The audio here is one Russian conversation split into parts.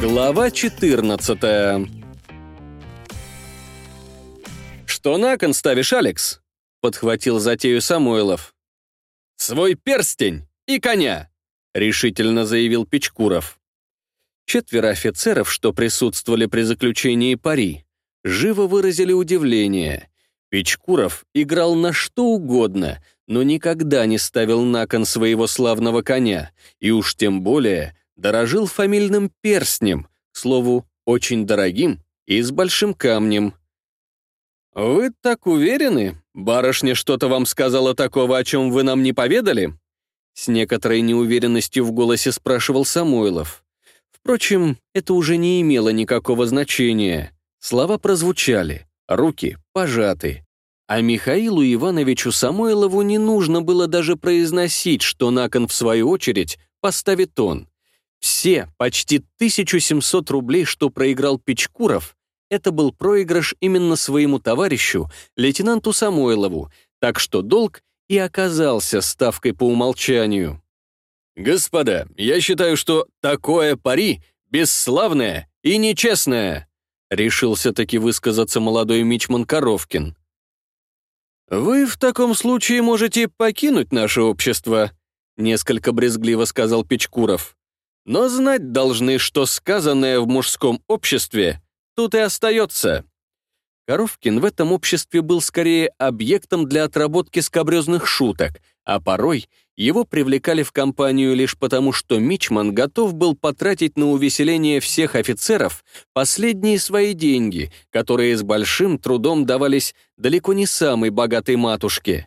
Глава 14 «Что на кон ставишь, Алекс?» — подхватил затею Самойлов. «Свой перстень и коня!» — решительно заявил Печкуров. Четверо офицеров, что присутствовали при заключении пари, живо выразили удивление. Печкуров играл на что угодно, но никогда не ставил на кон своего славного коня, и уж тем более дорожил фамильным перстнем, к слову, очень дорогим и с большим камнем. «Вы так уверены? Барышня что-то вам сказала такого, о чем вы нам не поведали?» С некоторой неуверенностью в голосе спрашивал Самойлов. Впрочем, это уже не имело никакого значения. Слова прозвучали, руки пожаты. А Михаилу Ивановичу Самойлову не нужно было даже произносить, что на кон, в свою очередь, поставит он. Все почти 1700 рублей, что проиграл Печкуров, это был проигрыш именно своему товарищу, лейтенанту Самойлову, так что долг и оказался ставкой по умолчанию. «Господа, я считаю, что такое пари бесславное и нечестное», решился таки высказаться молодой мичман Коровкин. «Вы в таком случае можете покинуть наше общество», несколько брезгливо сказал Печкуров. Но знать должны, что сказанное в мужском обществе тут и остается. Коровкин в этом обществе был скорее объектом для отработки скобрезных шуток, а порой его привлекали в компанию лишь потому, что Мичман готов был потратить на увеселение всех офицеров последние свои деньги, которые с большим трудом давались далеко не самой богатой матушке.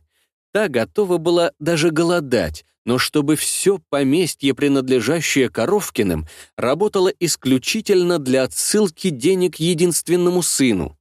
Та готова была даже голодать, но чтобы все поместье, принадлежащее Коровкиным, работало исключительно для отсылки денег единственному сыну.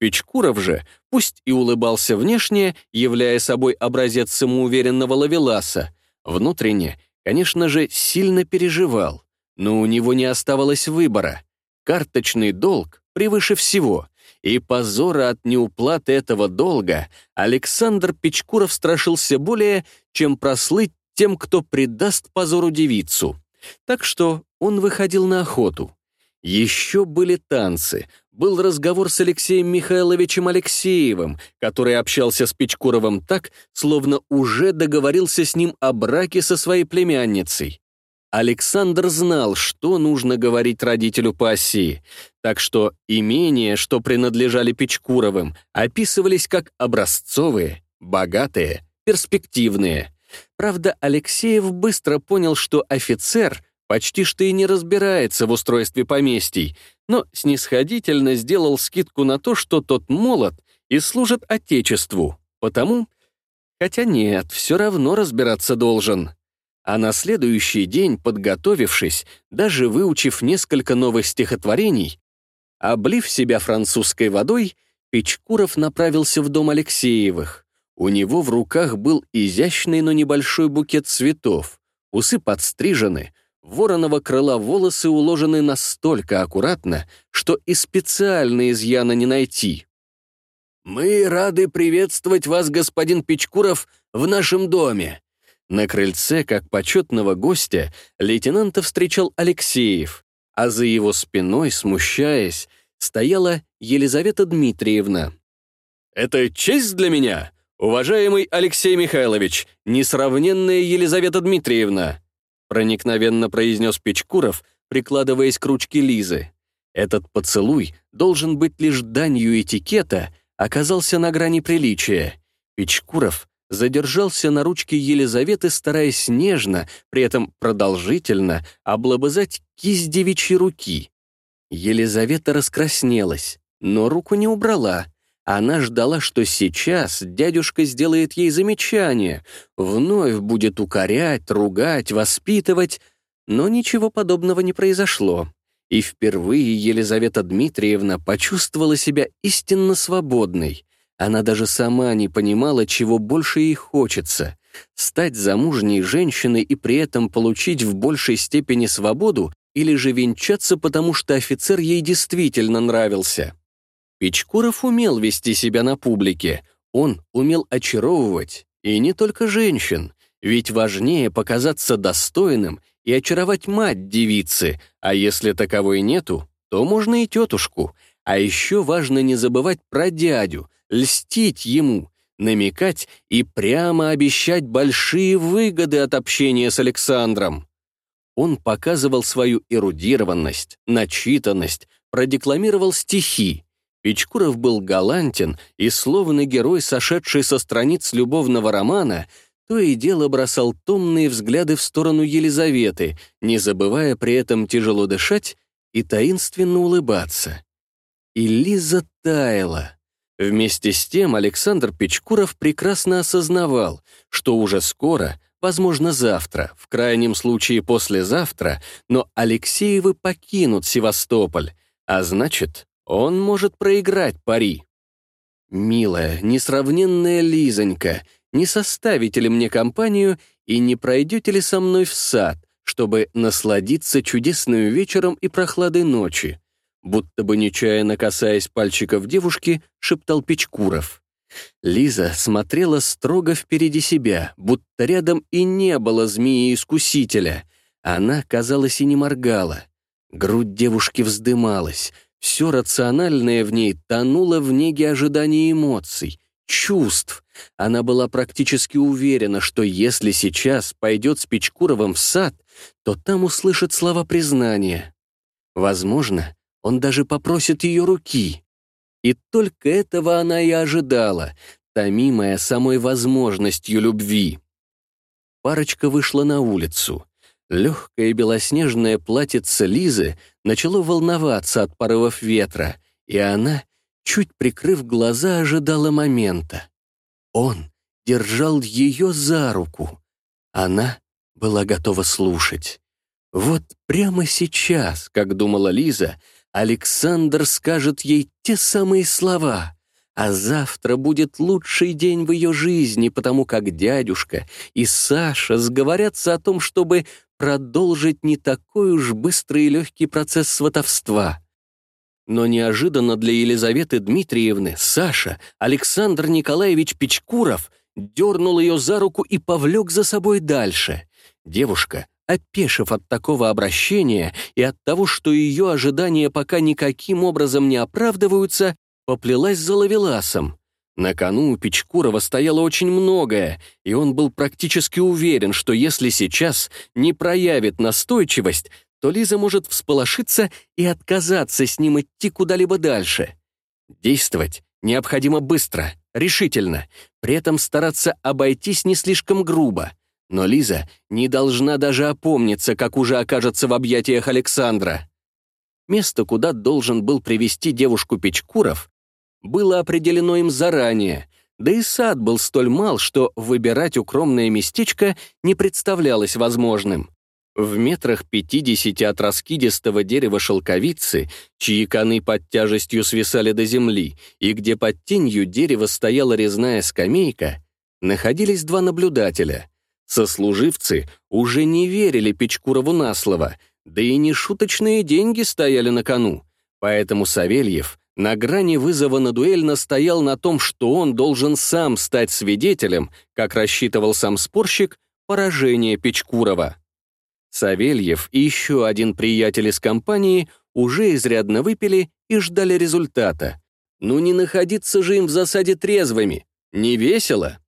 Печкуров же, пусть и улыбался внешне, являя собой образец самоуверенного лавеласа, внутренне, конечно же, сильно переживал, но у него не оставалось выбора. Карточный долг превыше всего, и позора от неуплаты этого долга Александр Печкуров страшился более, чем прослыть тем, кто предаст позору девицу. Так что он выходил на охоту. Еще были танцы, был разговор с Алексеем Михайловичем Алексеевым, который общался с Печкуровым так, словно уже договорился с ним о браке со своей племянницей. Александр знал, что нужно говорить родителю по оси, так что имения, что принадлежали Печкуровым, описывались как образцовые, богатые, перспективные. Правда, Алексеев быстро понял, что офицер почти что и не разбирается в устройстве поместий, но снисходительно сделал скидку на то, что тот молод и служит Отечеству. Потому... Хотя нет, все равно разбираться должен. А на следующий день, подготовившись, даже выучив несколько новых стихотворений, облив себя французской водой, Печкуров направился в дом Алексеевых. У него в руках был изящный, но небольшой букет цветов. Усы подстрижены, вороного крыла волосы уложены настолько аккуратно, что и специально изъяна не найти. «Мы рады приветствовать вас, господин Печкуров, в нашем доме». На крыльце, как почетного гостя, лейтенанта встречал Алексеев, а за его спиной, смущаясь, стояла Елизавета Дмитриевна. «Это честь для меня», «Уважаемый Алексей Михайлович, несравненная Елизавета Дмитриевна», проникновенно произнес Печкуров, прикладываясь к ручке Лизы. Этот поцелуй должен быть лишь данью этикета, оказался на грани приличия. Печкуров задержался на ручке Елизаветы, стараясь нежно, при этом продолжительно, облобызать кисть девичьей руки. Елизавета раскраснелась, но руку не убрала — она ждала, что сейчас дядюшка сделает ей замечание, вновь будет укорять, ругать, воспитывать, но ничего подобного не произошло. И впервые Елизавета Дмитриевна почувствовала себя истинно свободной. Она даже сама не понимала, чего больше ей хочется — стать замужней женщиной и при этом получить в большей степени свободу или же венчаться, потому что офицер ей действительно нравился. Печкуров умел вести себя на публике, он умел очаровывать, и не только женщин, ведь важнее показаться достойным и очаровать мать девицы, а если таковой нету, то можно и тетушку. А еще важно не забывать про дядю, льстить ему, намекать и прямо обещать большие выгоды от общения с Александром. Он показывал свою эрудированность, начитанность, продекламировал стихи. Печкуров был галантен и, словно герой, сошедший со страниц любовного романа, то и дело бросал томные взгляды в сторону Елизаветы, не забывая при этом тяжело дышать и таинственно улыбаться. И Лиза таяла. Вместе с тем Александр Печкуров прекрасно осознавал, что уже скоро, возможно, завтра, в крайнем случае послезавтра, но Алексеевы покинут Севастополь, а значит, он может проиграть пари. «Милая, несравненная Лизонька, не составите ли мне компанию и не пройдете ли со мной в сад, чтобы насладиться чудесным вечером и прохладой ночи?» Будто бы нечаянно касаясь пальчиков девушки, шептал Печкуров. Лиза смотрела строго впереди себя, будто рядом и не было змеи-искусителя. Она, казалось, и не моргала. Грудь девушки вздымалась, все рациональное в ней тонуло в неге ожидания эмоций, чувств. Она была практически уверена, что если сейчас пойдет с Печкуровым в сад, то там услышит слова признания. Возможно, он даже попросит ее руки. И только этого она и ожидала, томимая самой возможностью любви. Парочка вышла на улицу. Легкое белоснежное платьице Лизы начало волноваться от порывов ветра, и она, чуть прикрыв глаза, ожидала момента. Он держал ее за руку. Она была готова слушать. Вот прямо сейчас, как думала Лиза, Александр скажет ей те самые слова, а завтра будет лучший день в ее жизни, потому как дядюшка и Саша сговорятся о том, чтобы продолжить не такой уж быстрый и легкий процесс сватовства. Но неожиданно для Елизаветы Дмитриевны Саша, Александр Николаевич Печкуров, дернул ее за руку и повлек за собой дальше. Девушка опешив от такого обращения и от того, что ее ожидания пока никаким образом не оправдываются, поплелась за лавеласом. На кону у Печкурова стояло очень многое, и он был практически уверен, что если сейчас не проявит настойчивость, то Лиза может всполошиться и отказаться с ним идти куда-либо дальше. Действовать необходимо быстро, решительно, при этом стараться обойтись не слишком грубо. Но Лиза не должна даже опомниться, как уже окажется в объятиях Александра. Место, куда должен был привести девушку Печкуров, было определено им заранее, да и сад был столь мал, что выбирать укромное местечко не представлялось возможным. В метрах пятидесяти от раскидистого дерева шелковицы, чьи коны под тяжестью свисали до земли, и где под тенью дерева стояла резная скамейка, находились два наблюдателя. Сослуживцы уже не верили Печкурову на слово, да и нешуточные деньги стояли на кону. Поэтому Савельев на грани вызова на дуэль настоял на том, что он должен сам стать свидетелем, как рассчитывал сам спорщик, поражения Печкурова. Савельев и еще один приятель из компании уже изрядно выпили и ждали результата. Ну не находиться же им в засаде трезвыми. Не весело.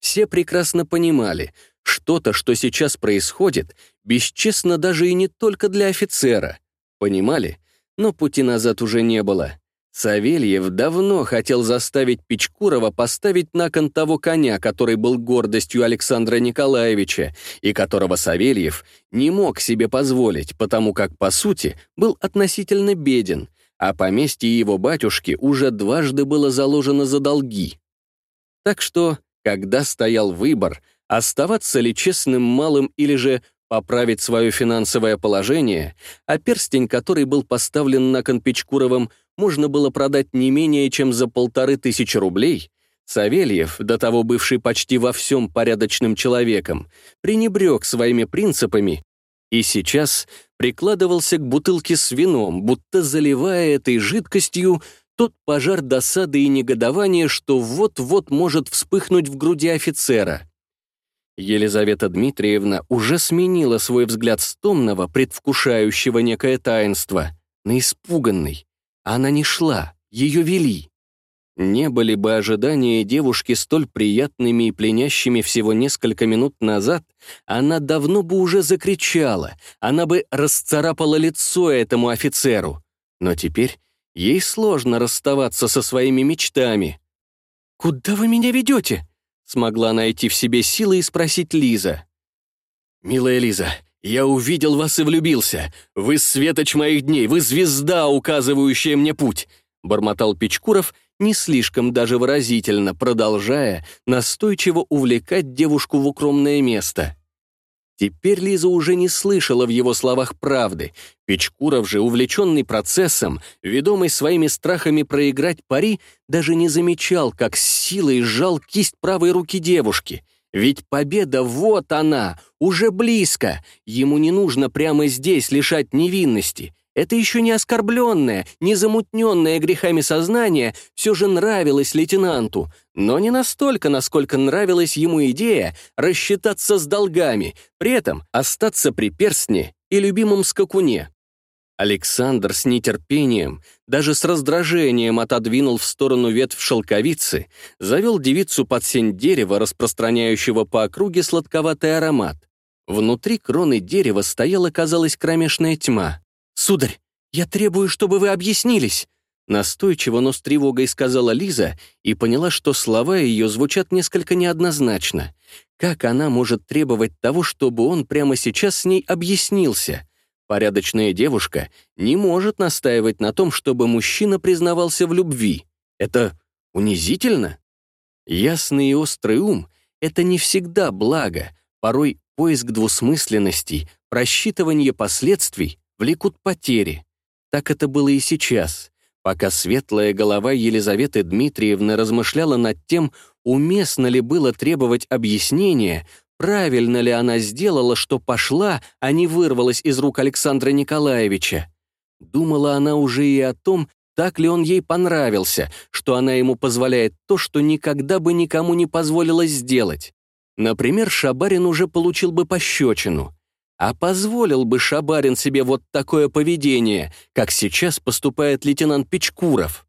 Все прекрасно понимали, что-то, что сейчас происходит, бесчестно даже и не только для офицера. Понимали? Но пути назад уже не было. Савельев давно хотел заставить Печкурова поставить на кон того коня, который был гордостью Александра Николаевича, и которого Савельев не мог себе позволить, потому как, по сути, был относительно беден, а поместье его батюшки уже дважды было заложено за долги. Так что, когда стоял выбор, оставаться ли честным малым или же поправить свое финансовое положение, а перстень, который был поставлен на кон Печкуровым, можно было продать не менее чем за полторы тысячи рублей, Савельев, до того бывший почти во всем порядочным человеком, пренебрег своими принципами и сейчас прикладывался к бутылке с вином, будто заливая этой жидкостью тот пожар досады и негодования, что вот-вот может вспыхнуть в груди офицера. Елизавета Дмитриевна уже сменила свой взгляд с томного, предвкушающего некое таинство, на испуганный. Она не шла, ее вели. Не были бы ожидания девушки столь приятными и пленящими всего несколько минут назад, она давно бы уже закричала, она бы расцарапала лицо этому офицеру. Но теперь ей сложно расставаться со своими мечтами. «Куда вы меня ведете?» смогла найти в себе силы и спросить Лиза. «Милая Лиза, я увидел вас и влюбился. Вы светоч моих дней, вы звезда, указывающая мне путь», бормотал Печкуров не слишком даже выразительно, продолжая настойчиво увлекать девушку в укромное место. Теперь Лиза уже не слышала в его словах правды. Печкуров же, увлеченный процессом, ведомый своими страхами проиграть пари, даже не замечал, как с силой сжал кисть правой руки девушки. Ведь победа вот она, уже близко. Ему не нужно прямо здесь лишать невинности. Это еще не оскорбленное, не замутненное грехами сознание все же нравилось лейтенанту, но не настолько, насколько нравилась ему идея рассчитаться с долгами, при этом остаться при перстне и любимом скакуне. Александр с нетерпением, даже с раздражением отодвинул в сторону ветвь шелковицы, завел девицу под сень дерева, распространяющего по округе сладковатый аромат. Внутри кроны дерева стояла, казалось, кромешная тьма. «Сударь, я требую, чтобы вы объяснились!» Настойчиво, но с тревогой сказала Лиза и поняла, что слова ее звучат несколько неоднозначно. Как она может требовать того, чтобы он прямо сейчас с ней объяснился? Порядочная девушка не может настаивать на том, чтобы мужчина признавался в любви. Это унизительно. Ясный и острый ум — это не всегда благо, порой поиск двусмысленностей, просчитывание последствий влекут потери. Так это было и сейчас, пока светлая голова Елизаветы Дмитриевны размышляла над тем, уместно ли было требовать объяснения, правильно ли она сделала, что пошла, а не вырвалась из рук Александра Николаевича. Думала она уже и о том, так ли он ей понравился, что она ему позволяет то, что никогда бы никому не позволила сделать. Например, Шабарин уже получил бы пощечину. А позволил бы Шабарин себе вот такое поведение, как сейчас поступает лейтенант Печкуров?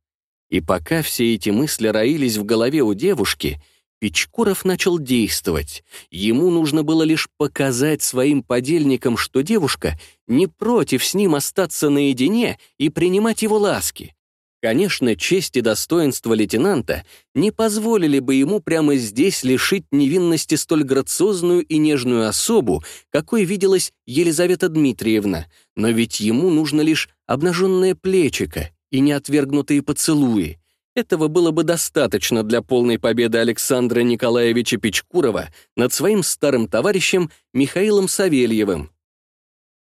И пока все эти мысли роились в голове у девушки, Печкуров начал действовать. Ему нужно было лишь показать своим подельникам, что девушка не против с ним остаться наедине и принимать его ласки. Конечно, честь и достоинство лейтенанта не позволили бы ему прямо здесь лишить невинности столь грациозную и нежную особу, какой виделась Елизавета Дмитриевна, но ведь ему нужно лишь обнаженное плечико и неотвергнутые поцелуи. Этого было бы достаточно для полной победы Александра Николаевича Печкурова над своим старым товарищем Михаилом Савельевым.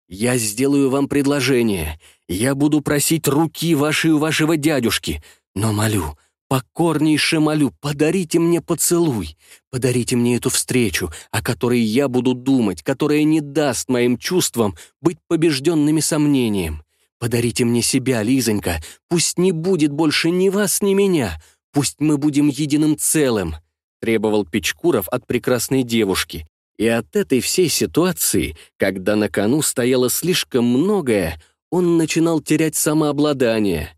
«Я сделаю вам предложение. Я буду просить руки вашей у вашего дядюшки. Но молю, покорнейше молю, подарите мне поцелуй. Подарите мне эту встречу, о которой я буду думать, которая не даст моим чувствам быть побежденными сомнением. Подарите мне себя, Лизонька. Пусть не будет больше ни вас, ни меня. Пусть мы будем единым целым», — требовал Печкуров от прекрасной девушки. И от этой всей ситуации, когда на кону стояло слишком многое, он начинал терять самообладание.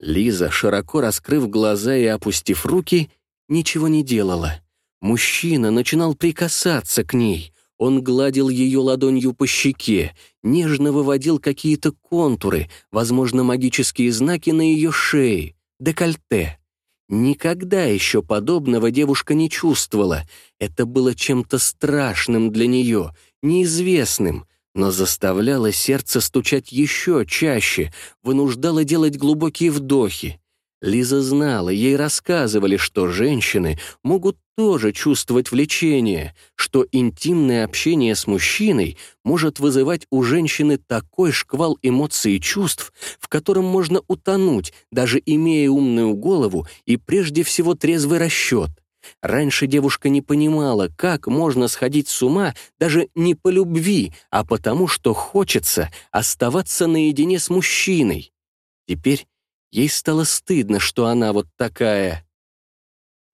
Лиза, широко раскрыв глаза и опустив руки, ничего не делала. Мужчина начинал прикасаться к ней. Он гладил ее ладонью по щеке, нежно выводил какие-то контуры, возможно, магические знаки на ее шее, декольте. Никогда еще подобного девушка не чувствовала. Это было чем-то страшным для нее, неизвестным, но заставляло сердце стучать еще чаще, вынуждало делать глубокие вдохи. Лиза знала, ей рассказывали, что женщины могут тоже чувствовать влечение, что интимное общение с мужчиной может вызывать у женщины такой шквал эмоций и чувств, в котором можно утонуть, даже имея умную голову и прежде всего трезвый расчет. Раньше девушка не понимала, как можно сходить с ума даже не по любви, а потому, что хочется оставаться наедине с мужчиной. Теперь Ей стало стыдно, что она вот такая.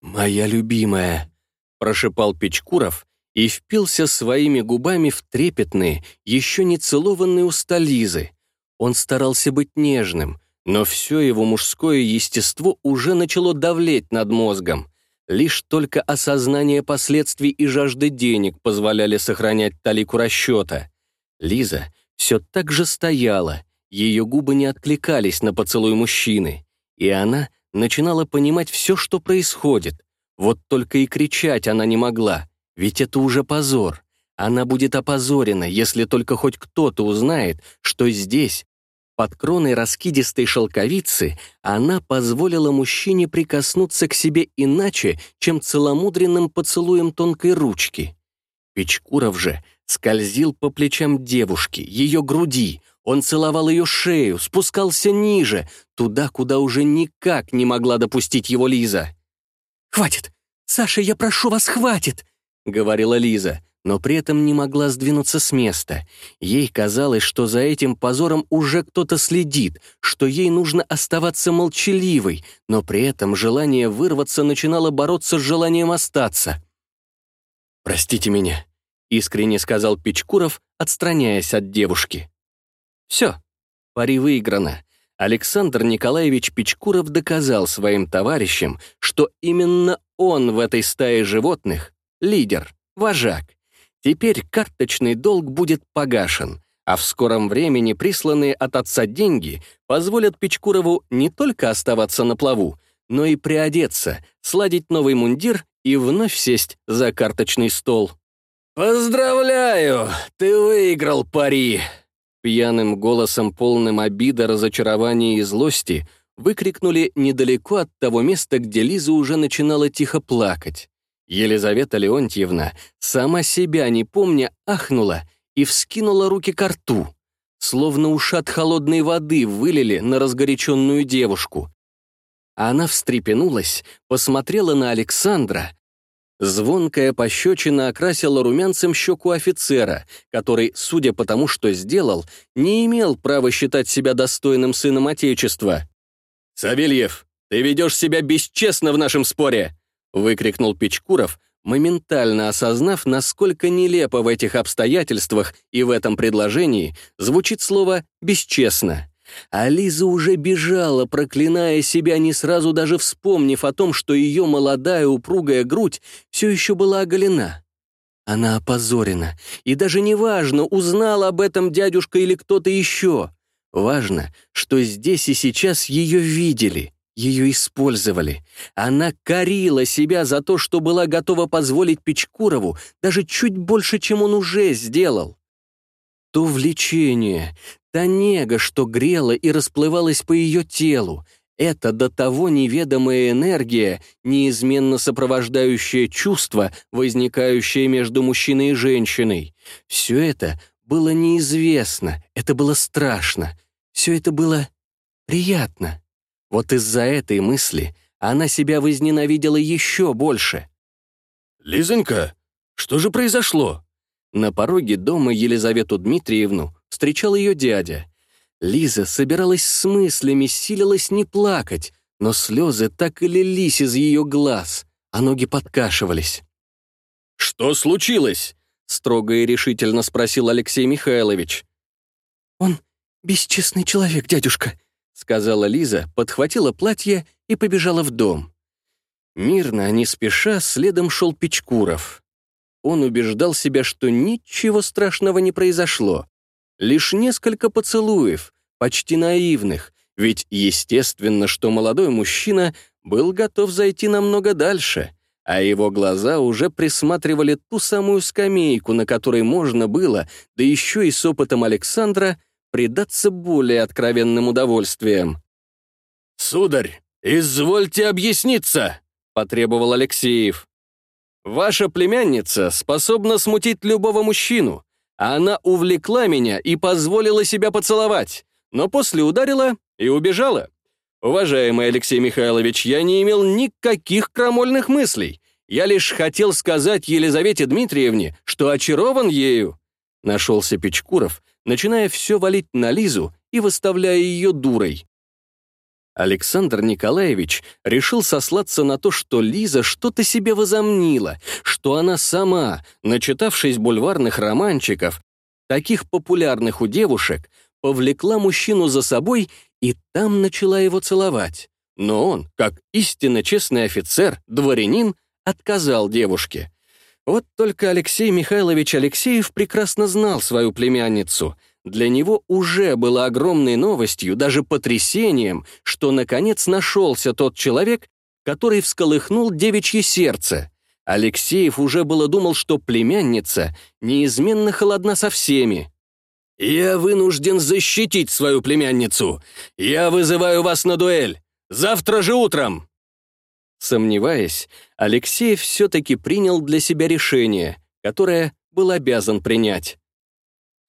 «Моя любимая», — прошипал Печкуров и впился своими губами в трепетные, еще не целованные уста Лизы. Он старался быть нежным, но все его мужское естество уже начало давлеть над мозгом. Лишь только осознание последствий и жажды денег позволяли сохранять талику расчета. Лиза все так же стояла, ее губы не откликались на поцелуй мужчины, и она начинала понимать все, что происходит. Вот только и кричать она не могла, ведь это уже позор. Она будет опозорена, если только хоть кто-то узнает, что здесь, под кроной раскидистой шелковицы она позволила мужчине прикоснуться к себе иначе, чем целомудренным поцелуем тонкой ручки. Печкуров же скользил по плечам девушки, ее груди, он целовал ее шею, спускался ниже, туда, куда уже никак не могла допустить его Лиза. «Хватит! Саша, я прошу вас, хватит!» — говорила Лиза но при этом не могла сдвинуться с места. Ей казалось, что за этим позором уже кто-то следит, что ей нужно оставаться молчаливой, но при этом желание вырваться начинало бороться с желанием остаться. «Простите меня», — искренне сказал Печкуров, отстраняясь от девушки. «Все, пари выиграно». Александр Николаевич Печкуров доказал своим товарищам, что именно он в этой стае животных — лидер, вожак. Теперь карточный долг будет погашен, а в скором времени присланные от отца деньги позволят Печкурову не только оставаться на плаву, но и приодеться, сладить новый мундир и вновь сесть за карточный стол. «Поздравляю! Ты выиграл пари!» Пьяным голосом, полным обида, разочарования и злости, выкрикнули недалеко от того места, где Лиза уже начинала тихо плакать. Елизавета Леонтьевна, сама себя не помня, ахнула и вскинула руки к рту, словно ушат холодной воды вылили на разгоряченную девушку. Она встрепенулась, посмотрела на Александра. Звонкая пощечина окрасила румянцем щеку офицера, который, судя по тому, что сделал, не имел права считать себя достойным сыном Отечества. «Савельев, ты ведешь себя бесчестно в нашем споре!» выкрикнул Печкуров, моментально осознав, насколько нелепо в этих обстоятельствах и в этом предложении звучит слово «бесчестно». А Лиза уже бежала, проклиная себя, не сразу даже вспомнив о том, что ее молодая упругая грудь все еще была оголена. Она опозорена, и даже не важно, узнал об этом дядюшка или кто-то еще. Важно, что здесь и сейчас ее видели — ее использовали. Она корила себя за то, что была готова позволить Печкурову даже чуть больше, чем он уже сделал. То влечение, та нега, что грела и расплывалась по ее телу, это до того неведомая энергия, неизменно сопровождающая чувство, возникающее между мужчиной и женщиной. Все это было неизвестно, это было страшно, все это было приятно. Вот из-за этой мысли она себя возненавидела еще больше. «Лизонька, что же произошло?» На пороге дома Елизавету Дмитриевну встречал ее дядя. Лиза собиралась с мыслями, силилась не плакать, но слезы так и лились из ее глаз, а ноги подкашивались. «Что случилось?» — строго и решительно спросил Алексей Михайлович. «Он бесчестный человек, дядюшка», сказала Лиза, подхватила платье и побежала в дом. Мирно, не спеша, следом шел Печкуров. Он убеждал себя, что ничего страшного не произошло. Лишь несколько поцелуев, почти наивных, ведь естественно, что молодой мужчина был готов зайти намного дальше, а его глаза уже присматривали ту самую скамейку, на которой можно было, да еще и с опытом Александра, предаться более откровенным удовольствиям. «Сударь, извольте объясниться!» — потребовал Алексеев. «Ваша племянница способна смутить любого мужчину. Она увлекла меня и позволила себя поцеловать, но после ударила и убежала. Уважаемый Алексей Михайлович, я не имел никаких крамольных мыслей. Я лишь хотел сказать Елизавете Дмитриевне, что очарован ею». Нашелся Печкуров, начиная все валить на Лизу и выставляя ее дурой. Александр Николаевич решил сослаться на то, что Лиза что-то себе возомнила, что она сама, начитавшись бульварных романчиков, таких популярных у девушек, повлекла мужчину за собой и там начала его целовать. Но он, как истинно честный офицер, дворянин, отказал девушке. Вот только Алексей Михайлович Алексеев прекрасно знал свою племянницу. Для него уже было огромной новостью, даже потрясением, что наконец нашелся тот человек, который всколыхнул девичье сердце. Алексеев уже было думал, что племянница неизменно холодна со всеми. «Я вынужден защитить свою племянницу. Я вызываю вас на дуэль. Завтра же утром!» Сомневаясь, Алексеев все-таки принял для себя решение, которое был обязан принять.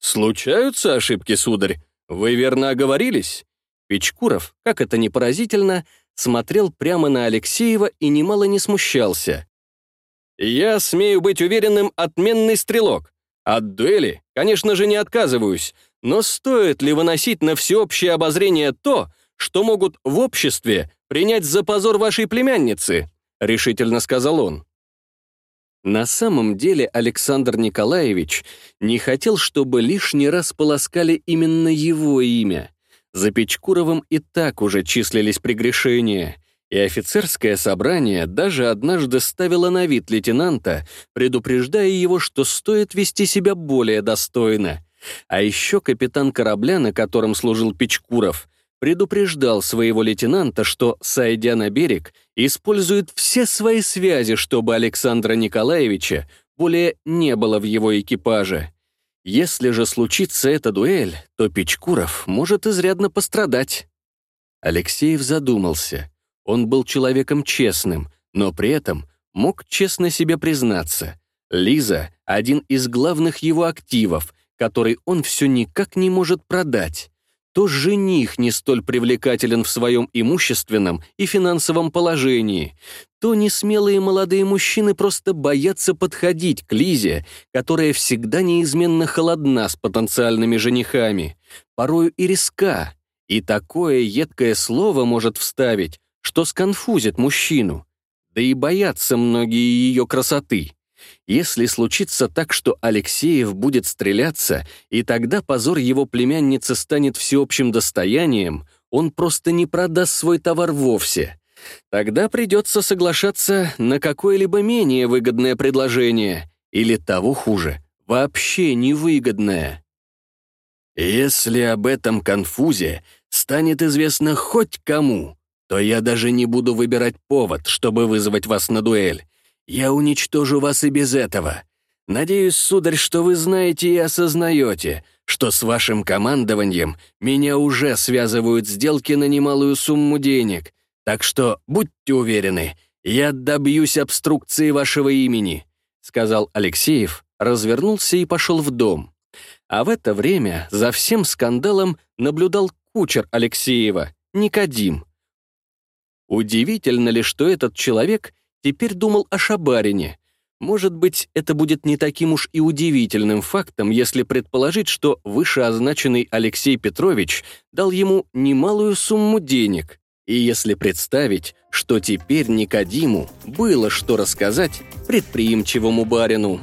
«Случаются ошибки, сударь? Вы верно оговорились?» Печкуров, как это ни поразительно, смотрел прямо на Алексеева и немало не смущался. «Я смею быть уверенным, отменный стрелок. От дуэли, конечно же, не отказываюсь, но стоит ли выносить на всеобщее обозрение то, что могут в обществе принять за позор вашей племянницы», — решительно сказал он. На самом деле Александр Николаевич не хотел, чтобы лишний раз полоскали именно его имя. За Печкуровым и так уже числились прегрешения, и офицерское собрание даже однажды ставило на вид лейтенанта, предупреждая его, что стоит вести себя более достойно. А еще капитан корабля, на котором служил Печкуров, предупреждал своего лейтенанта, что, сойдя на берег, использует все свои связи, чтобы Александра Николаевича более не было в его экипаже. Если же случится эта дуэль, то Печкуров может изрядно пострадать. Алексеев задумался. Он был человеком честным, но при этом мог честно себе признаться. Лиза — один из главных его активов, который он все никак не может продать то жених не столь привлекателен в своем имущественном и финансовом положении, то несмелые молодые мужчины просто боятся подходить к Лизе, которая всегда неизменно холодна с потенциальными женихами, порою и риска, и такое едкое слово может вставить, что сконфузит мужчину. Да и боятся многие ее красоты. Если случится так, что Алексеев будет стреляться, и тогда позор его племянницы станет всеобщим достоянием, он просто не продаст свой товар вовсе. Тогда придется соглашаться на какое-либо менее выгодное предложение, или того хуже, вообще невыгодное. Если об этом конфузе станет известно хоть кому, то я даже не буду выбирать повод, чтобы вызвать вас на дуэль. Я уничтожу вас и без этого. Надеюсь, сударь, что вы знаете и осознаете, что с вашим командованием меня уже связывают сделки на немалую сумму денег, так что будьте уверены, я добьюсь обструкции вашего имени», сказал Алексеев, развернулся и пошел в дом. А в это время за всем скандалом наблюдал кучер Алексеева, Никодим. Удивительно ли, что этот человек теперь думал о Шабарине. Может быть, это будет не таким уж и удивительным фактом, если предположить, что вышеозначенный Алексей Петрович дал ему немалую сумму денег, и если представить, что теперь Никодиму было что рассказать предприимчивому барину.